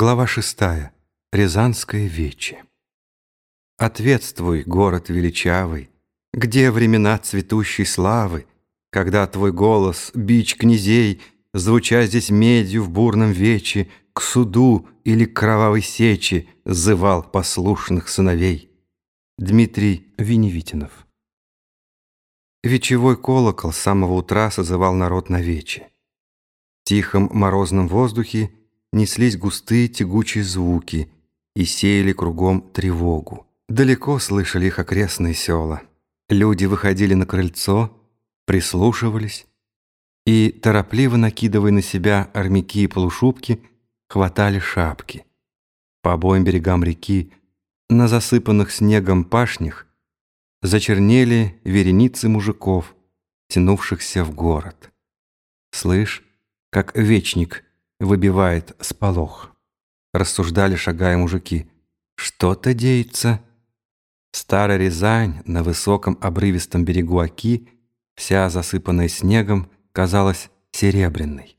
Глава шестая. Рязанское вече. Ответствуй, город величавый, Где времена цветущей славы, Когда твой голос, бич князей, Звуча здесь медью в бурном вече, К суду или к кровавой сече Зывал послушных сыновей. Дмитрий Веневитинов Вечевой колокол с самого утра созывал народ на вече. В тихом морозном воздухе неслись густые тягучие звуки и сеяли кругом тревогу. Далеко слышали их окрестные села. Люди выходили на крыльцо, прислушивались и, торопливо накидывая на себя армяки и полушубки, хватали шапки. По обоим берегам реки, на засыпанных снегом пашнях, зачернели вереницы мужиков, тянувшихся в город. Слышь, как вечник выбивает сполох. Рассуждали, шагая мужики. Что-то деется. Старая Рязань на высоком обрывистом берегу Оки, вся засыпанная снегом, казалась серебряной.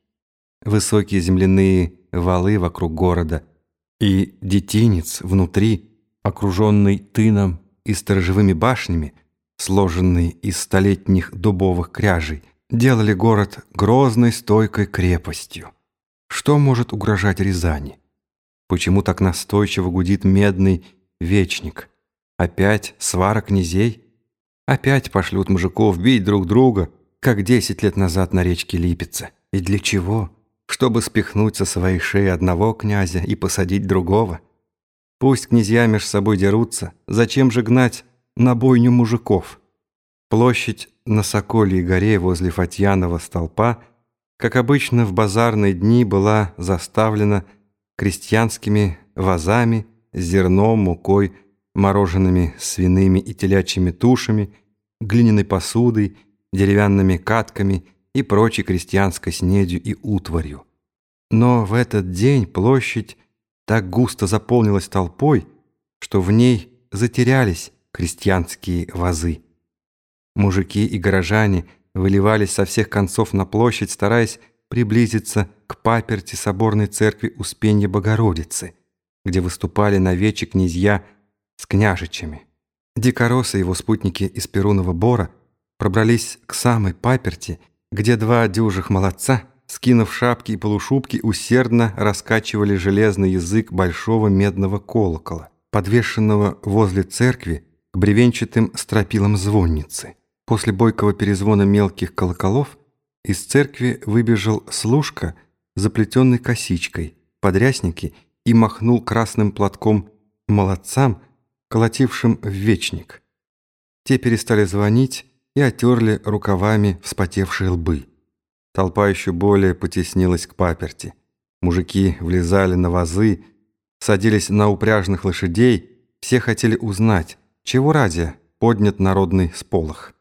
Высокие земляные валы вокруг города и детинец внутри, окруженный тыном и сторожевыми башнями, сложенный из столетних дубовых кряжей, делали город грозной стойкой крепостью. Что может угрожать Рязани? Почему так настойчиво гудит медный вечник? Опять свара князей? Опять пошлют мужиков бить друг друга, как десять лет назад на речке Липице. И для чего? Чтобы спихнуть со своей шеи одного князя и посадить другого? Пусть князья меж собой дерутся, зачем же гнать на бойню мужиков? Площадь на Сокольей горе возле Фатьянова столпа – как обычно, в базарные дни была заставлена крестьянскими вазами, зерном, мукой, мороженными свиными и телячьими тушами, глиняной посудой, деревянными катками и прочей крестьянской снедью и утварью. Но в этот день площадь так густо заполнилась толпой, что в ней затерялись крестьянские вазы. Мужики и горожане – выливались со всех концов на площадь, стараясь приблизиться к паперти соборной церкви Успенья Богородицы, где выступали на вече князья с княжичами. Дикорос и его спутники из Перунова Бора пробрались к самой паперти, где два дюжих молодца, скинув шапки и полушубки, усердно раскачивали железный язык большого медного колокола, подвешенного возле церкви к бревенчатым стропилам звонницы. После бойкого перезвона мелких колоколов из церкви выбежал служка, заплетенный косичкой, подрясники и махнул красным платком молодцам, колотившим в вечник. Те перестали звонить и отерли рукавами вспотевшие лбы. Толпа еще более потеснилась к паперти. Мужики влезали на вазы, садились на упряжных лошадей, все хотели узнать, чего ради поднят народный сполох.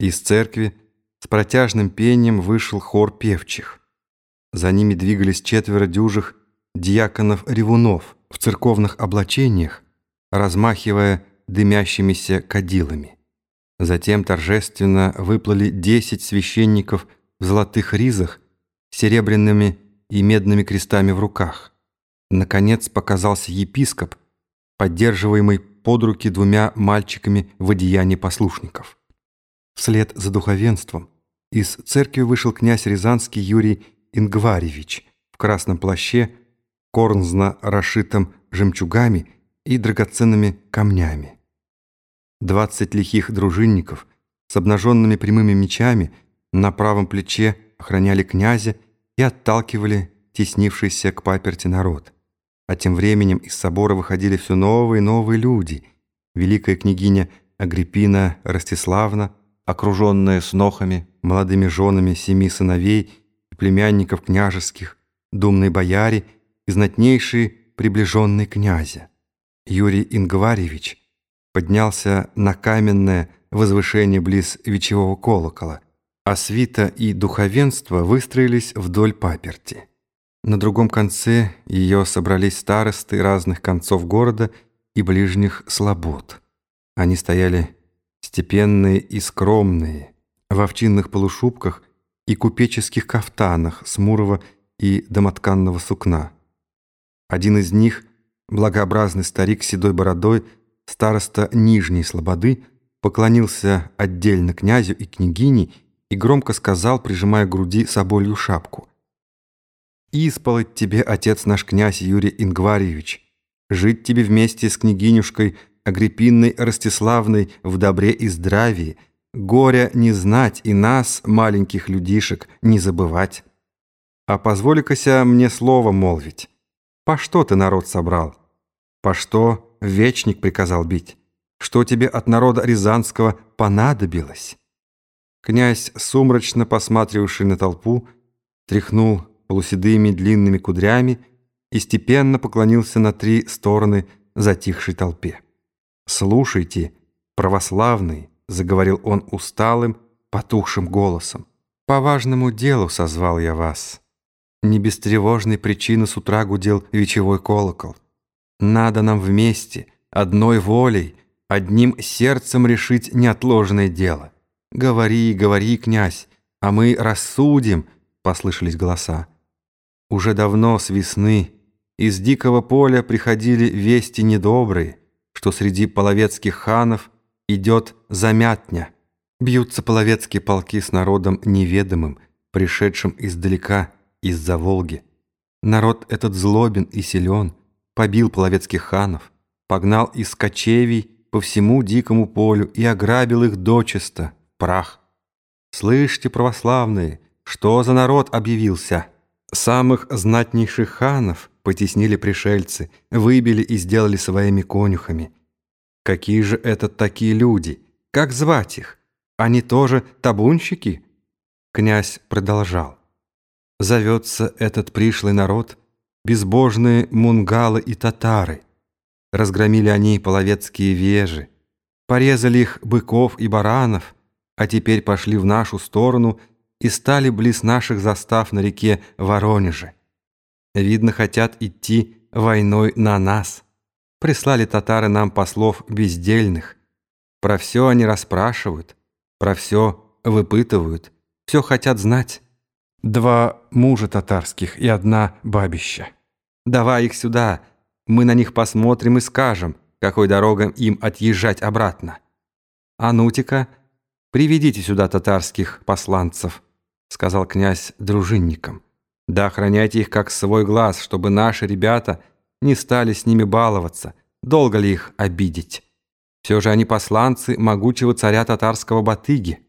Из церкви с протяжным пением вышел хор певчих. За ними двигались четверо дюжих диаконов-ревунов в церковных облачениях, размахивая дымящимися кадилами. Затем торжественно выплыли десять священников в золотых ризах, серебряными и медными крестами в руках. Наконец показался епископ, поддерживаемый под руки двумя мальчиками в одеянии послушников. Вслед за духовенством из церкви вышел князь Рязанский Юрий Ингваревич в красном плаще, корнзно расшитом жемчугами и драгоценными камнями. Двадцать лихих дружинников с обнаженными прямыми мечами на правом плече охраняли князя и отталкивали теснившийся к паперти народ. А тем временем из собора выходили все новые и новые люди. Великая княгиня Агриппина Ростиславна, окруженная снохами, молодыми женами семи сыновей и племянников княжеских, думные бояре и знатнейшие приближенные князя. Юрий Ингваревич поднялся на каменное возвышение близ вечевого колокола, а свита и духовенство выстроились вдоль паперти. На другом конце ее собрались старосты разных концов города и ближних слобод. Они стояли степенные и скромные, в овчинных полушубках и купеческих кафтанах с мурого и домотканного сукна. Один из них, благообразный старик с седой бородой, староста Нижней Слободы, поклонился отдельно князю и княгине и громко сказал, прижимая к груди соболью шапку. «Исполоть тебе, отец наш князь Юрий Ингварьевич, жить тебе вместе с княгинюшкой Агриппиной Ростиславной в добре и здравии, горя не знать и нас, маленьких людишек, не забывать. А позволи-кася мне слово молвить. По что ты народ собрал? По что вечник приказал бить? Что тебе от народа Рязанского понадобилось?» Князь, сумрачно посматривавший на толпу, тряхнул полуседыми длинными кудрями и степенно поклонился на три стороны затихшей толпе. «Слушайте, православный», — заговорил он усталым, потухшим голосом, «по важному делу созвал я вас. Не без тревожной причины с утра гудел вечевой колокол. Надо нам вместе, одной волей, одним сердцем решить неотложное дело». «Говори, говори, князь, а мы рассудим», — послышались голоса. Уже давно с весны из дикого поля приходили вести недобрые, что среди половецких ханов идет замятня. Бьются половецкие полки с народом неведомым, пришедшим издалека, из-за Волги. Народ этот злобен и силен, побил половецких ханов, погнал из кочевий по всему дикому полю и ограбил их дочисто, прах. Слышите, православные, что за народ объявился? Самых знатнейших ханов потеснили пришельцы, выбили и сделали своими конюхами. Какие же это такие люди? Как звать их? Они тоже табунщики? Князь продолжал. Зовется этот пришлый народ безбожные мунгалы и татары. Разгромили они половецкие вежи, порезали их быков и баранов, а теперь пошли в нашу сторону и стали близ наших застав на реке Воронеже. Видно, хотят идти войной на нас. Прислали татары нам послов бездельных. Про все они расспрашивают, про все выпытывают, все хотят знать. Два мужа татарских и одна бабища. Давай их сюда, мы на них посмотрим и скажем, какой дорогам им отъезжать обратно. А ну-ка, «Приведите сюда татарских посланцев», — сказал князь дружинникам. «Да охраняйте их как свой глаз, чтобы наши ребята не стали с ними баловаться, долго ли их обидеть. Все же они посланцы могучего царя татарского Батыги».